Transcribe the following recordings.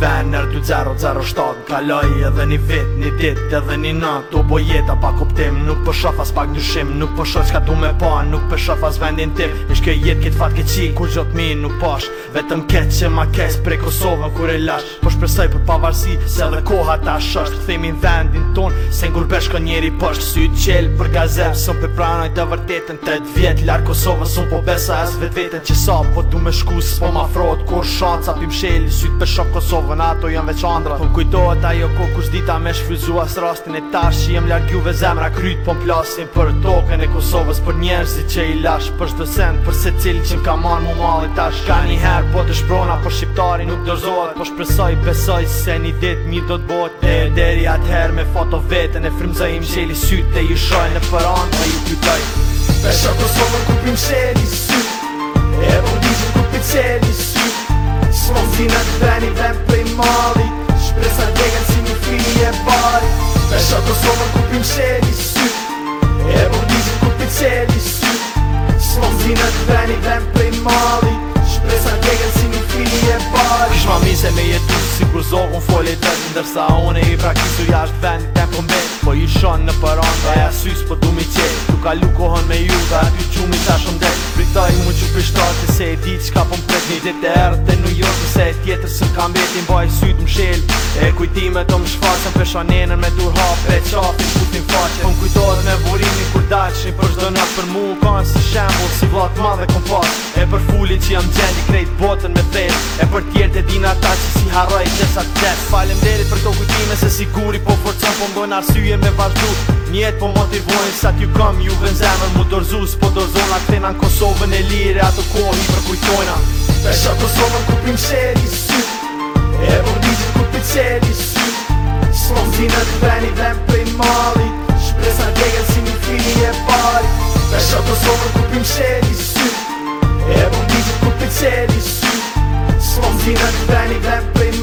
Venner 2007 Kaloj edhe një vit, një dit, edhe një nat U bo jeta pa kuptim Nuk për po shof as pak njëshim Nuk për po shof s'ka du me pa Nuk për po shof as vendin tim Ish kjo jet kjit fat kjit qi Kur gjot mi nuk pash Vetëm ket që ma kes Prej Kosovën kur e lash Po shpresoj për pavarësi Se dhe koha ta shasht Këthimi vendin ton Se n'gur ka njeri pash Sy qel për gazep Sëm për pranoj të vërtetën Tët vjet larë Kosovën Sëm po besa as vet vetën Që sa po du me shku Së po ma frot Kur shat sa pim shel Syt për shok Kosovë Provën ato janë veçandrat Po kujtohet ajo ko kush dita me shfryzua së rastin e tash Që jem largjuve zemra kryt po m'plasin Për token e Kosovës për njerëzit që i lash Për shdo send për se cilë që m'ka marë mu mali tash Ka një herë po të shprona për po shqiptari nuk dërzohet Po shpresoj besoj se një dit mi do t'bot E deri atëher me foto vetën e frimzoj im gjeli syt Dhe ju shoj në për e i ju kytoj Pesha Kosovën kupim sheli syt E bundizin kupit sheli syt Shumë si në të veni dhe më prej mali Shpresa të si një fili e bari Me shatë të kupim qeli sytë E bërdizit ku qeli sytë Shumë si në të veni dhe më prej mali Shpresa të si një fili e bari Kishma ma mishë me jetu si kur zohën unë të të ndërsa one i prakisu jashtë ven të tempo mbe Po i shonë në përanda e asys për po du mi qeli Tu ka lukohën me ju dhe aty qumi qa shumë dhe Taj mund që pështar se e dit Shka pëm po pët një dit e erë të New York Se e tjetër së kam vetin Baj sytë më E kujtime të më shfasën Pesha nenën me tur hapë E qafin putin faqën Pëm po kujtore dalëshin për shdo nga për mu Ka si shembol, si vlatë ma dhe kompas E për fullit që jam gjendi krejt botën me thejt E për tjerët e din ata që si haroj që sa të tjetë Falem derit për to kujtime se siguri po forcon Po mdojnë arsyje me vazhdu Njetë po motivojnë sa t'ju kam ju dhe në zemën Mu dorzu s'po dorzon a këtena në Kosovën e lirë Ato kohë i përkujtojna Pesha Kosovën kupim qeri sy E vëm dizit kupit sheri sy Slonzina të veni vem prej malit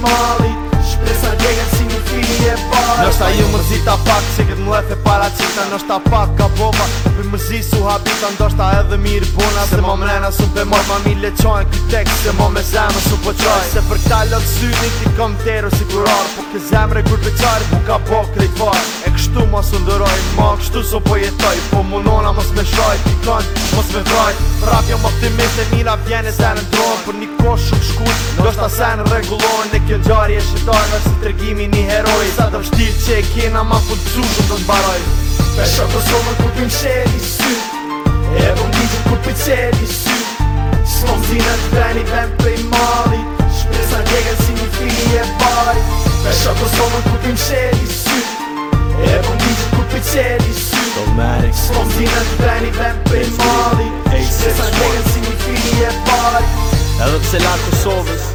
malit Shpresa djegën si një fili e pari Nështë ta ju mërzit pak Se këtë mleth e paracita Nështë ta pak ka boba Për mërzi su habita Ndështë ta edhe mirë bona Se më mrena su për mërë Ma mi leqojnë këtë tek Se më me zemë su po qojnë Se për ta lëtë syni Ti kom të erë si kurar Po kë zemë regur për qari Po ka po krejt farë E kështu mos su ndëroj Ma kështu su po jetoj Po munona mos me shoj Ti kënë mos me vrojt Rap jam optimist E mira vjene se në ndronë Për një koshë shkull Do shta se në regulojnë kjo gjari e shqiptarve si tërgimi një heroj Sa të vështirë që e kena ma ku të të të baroj Me shokë të zomër ku pim qeli sy E do më dizit ku pi qeli sy Slo zinë të veni ven pëj mali Shpresa njegën si një fili e bari Me shokë të zomër ku pim qeli sy E do më dizit ku pi qeli sy Slo zinë të veni ven pëj mali Shpresa njegën si një fili e bari Edhe pse lartë Kosovës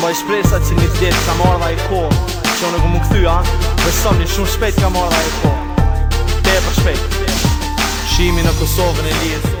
mbaj shpresa që një djetë ka marrë dhe i ko po. që unë ku më këthy, a? një shumë shpet ka marrë dhe i ko po. Te për shpet Shimi në Kosovën e lirë